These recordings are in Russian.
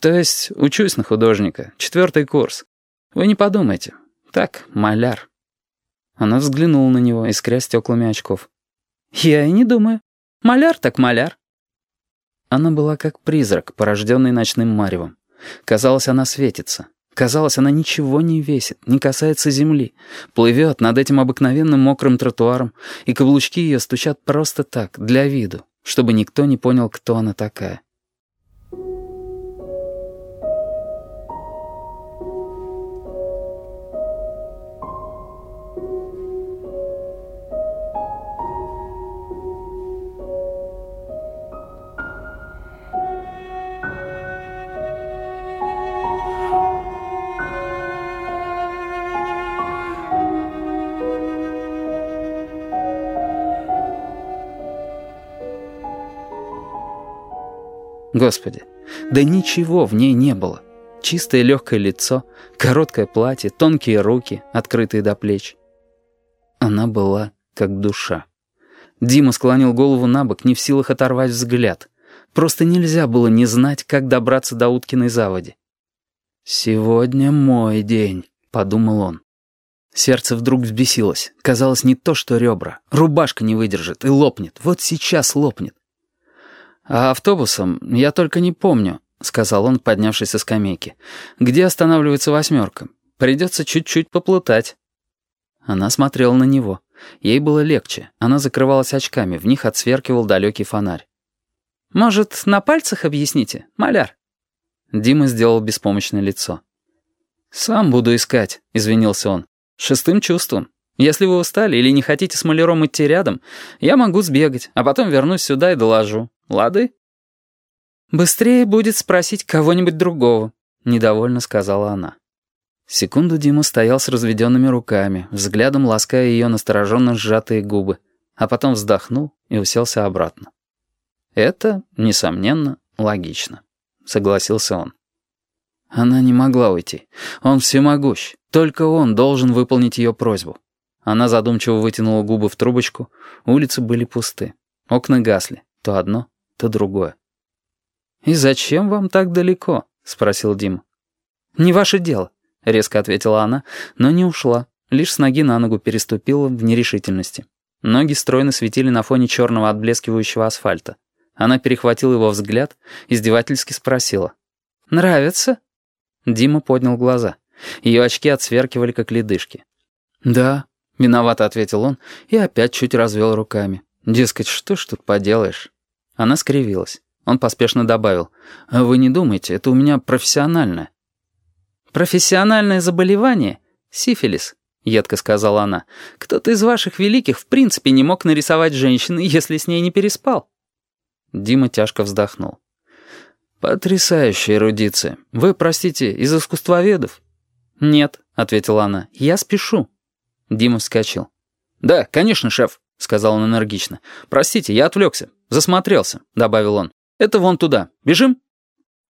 То есть учусь на художника, четвертый курс. Вы не подумайте. Так, маляр». Она взглянула на него, искря стеклами очков. «Я и не думаю. Маляр так маляр». Она была как призрак, порожденный ночным маревом. Казалось, она светится. Казалось, она ничего не весит, не касается земли. Плывет над этим обыкновенным мокрым тротуаром, и каблучки ее стучат просто так, для виду, чтобы никто не понял, кто она такая. Господи, да ничего в ней не было. Чистое легкое лицо, короткое платье, тонкие руки, открытые до плеч. Она была как душа. Дима склонил голову на бок, не в силах оторвать взгляд. Просто нельзя было не знать, как добраться до Уткиной заводи. «Сегодня мой день», — подумал он. Сердце вдруг взбесилось. Казалось, не то что ребра. Рубашка не выдержит и лопнет. Вот сейчас лопнет. «А автобусом я только не помню», — сказал он, поднявшись со скамейки. «Где останавливается восьмерка? Придется чуть-чуть поплутать». Она смотрела на него. Ей было легче. Она закрывалась очками, в них отсверкивал далекий фонарь. «Может, на пальцах объясните, маляр?» Дима сделал беспомощное лицо. «Сам буду искать», — извинился он. «Шестым чувством. Если вы устали или не хотите с маляром идти рядом, я могу сбегать, а потом вернусь сюда и доложу. Лады?» «Быстрее будет спросить кого-нибудь другого», — недовольно сказала она. Секунду Дима стоял с разведенными руками, взглядом лаская ее настороженно сжатые губы, а потом вздохнул и уселся обратно. «Это, несомненно, логично», — согласился он. Она не могла уйти. Он всемогущ. Только он должен выполнить ее просьбу. Она задумчиво вытянула губы в трубочку. Улицы были пусты. Окна гасли. То одно, то другое. «И зачем вам так далеко?» — спросил Дима. «Не ваше дело», — резко ответила она, но не ушла, лишь с ноги на ногу переступила в нерешительности. Ноги стройно светили на фоне черного отблескивающего асфальта. Она перехватила его взгляд, издевательски спросила. «Нравится?» Дима поднял глаза. Ее очки отсверкивали, как ледышки. «Да», — виновато ответил он и опять чуть развел руками. «Дескать, что ж тут поделаешь?» Она скривилась. Он поспешно добавил. «Вы не думайте, это у меня профессиональное». «Профессиональное заболевание? Сифилис», — едко сказала она. «Кто-то из ваших великих в принципе не мог нарисовать женщину, если с ней не переспал». Дима тяжко вздохнул. «Потрясающая эрудиция. Вы, простите, из искусствоведов?» «Нет», — ответила она, — «я спешу». Дима вскочил. «Да, конечно, шеф», — сказал он энергично. «Простите, я отвлекся. Засмотрелся», — добавил он. «Это вон туда. Бежим?»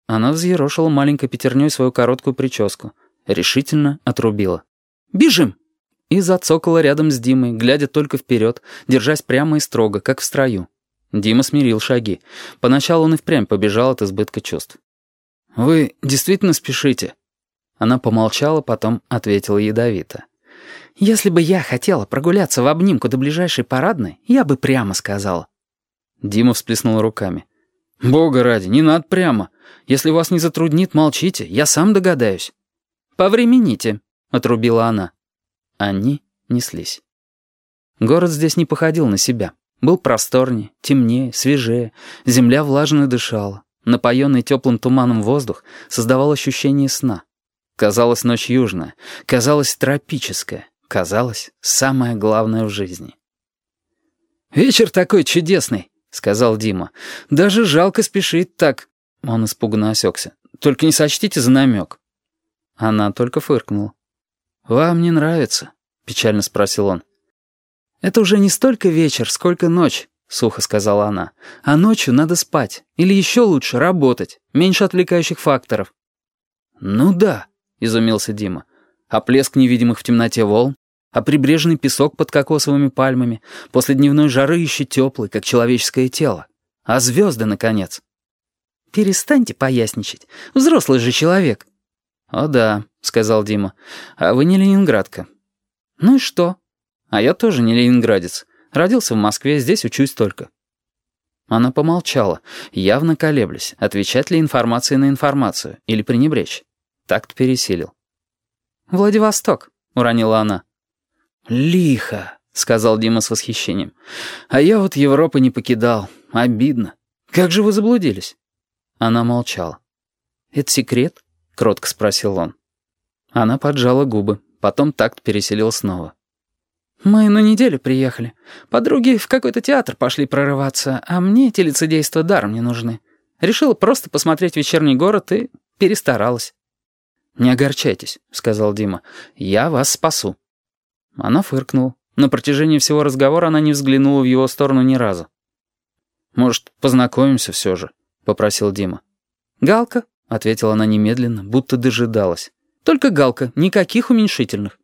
Она взъерошила маленькой пятерней свою короткую прическу. Решительно отрубила. «Бежим!» И зацокала рядом с Димой, глядя только вперед, держась прямо и строго, как в строю. Дима смирил шаги. Поначалу он и впрямь побежал от избытка чувств. «Вы действительно спешите?» Она помолчала, потом ответила ядовито. «Если бы я хотела прогуляться в обнимку до ближайшей парадной, я бы прямо сказала». Дима всплеснул руками. «Бога ради, не надо прямо. Если вас не затруднит, молчите, я сам догадаюсь». «Повремените», — отрубила она. Они неслись. Город здесь не походил на себя. Был просторнее, темнее, свежее, земля влажно дышала. Напоенный теплым туманом воздух создавал ощущение сна. Казалось, ночь южная, казалось, тропическая. Казалось, самое главное в жизни. «Вечер такой чудесный», — сказал Дима. «Даже жалко спешить так». Он испуганно осекся. «Только не сочтите за намек». Она только фыркнула. «Вам не нравится?» — печально спросил он. «Это уже не столько вечер, сколько ночь», — сухо сказала она. «А ночью надо спать. Или еще лучше работать. Меньше отвлекающих факторов». «Ну да», — изумился Дима а плеск невидимых в темноте волн, а прибрежный песок под кокосовыми пальмами, после дневной жары еще теплый, как человеческое тело, а звезды, наконец. Перестаньте поясничать. Взрослый же человек». «О да», — сказал Дима. «А вы не ленинградка». «Ну и что?» «А я тоже не ленинградец. Родился в Москве, здесь учусь только». Она помолчала, явно колеблясь, отвечать ли информацией на информацию или пренебречь. Такт пересилил. «Владивосток», — уронила она. «Лихо», — сказал Дима с восхищением. «А я вот Европы не покидал. Обидно. Как же вы заблудились?» Она молчала. «Это секрет?» — кротко спросил он. Она поджала губы, потом такт переселил снова. «Мы на неделю приехали. Подруги в какой-то театр пошли прорываться, а мне эти лицедейства даром не нужны. Решила просто посмотреть вечерний город и перестаралась». «Не огорчайтесь», — сказал Дима. «Я вас спасу». Она фыркнула. На протяжении всего разговора она не взглянула в его сторону ни разу. «Может, познакомимся все же?» — попросил Дима. «Галка», — ответила она немедленно, будто дожидалась. «Только галка, никаких уменьшительных».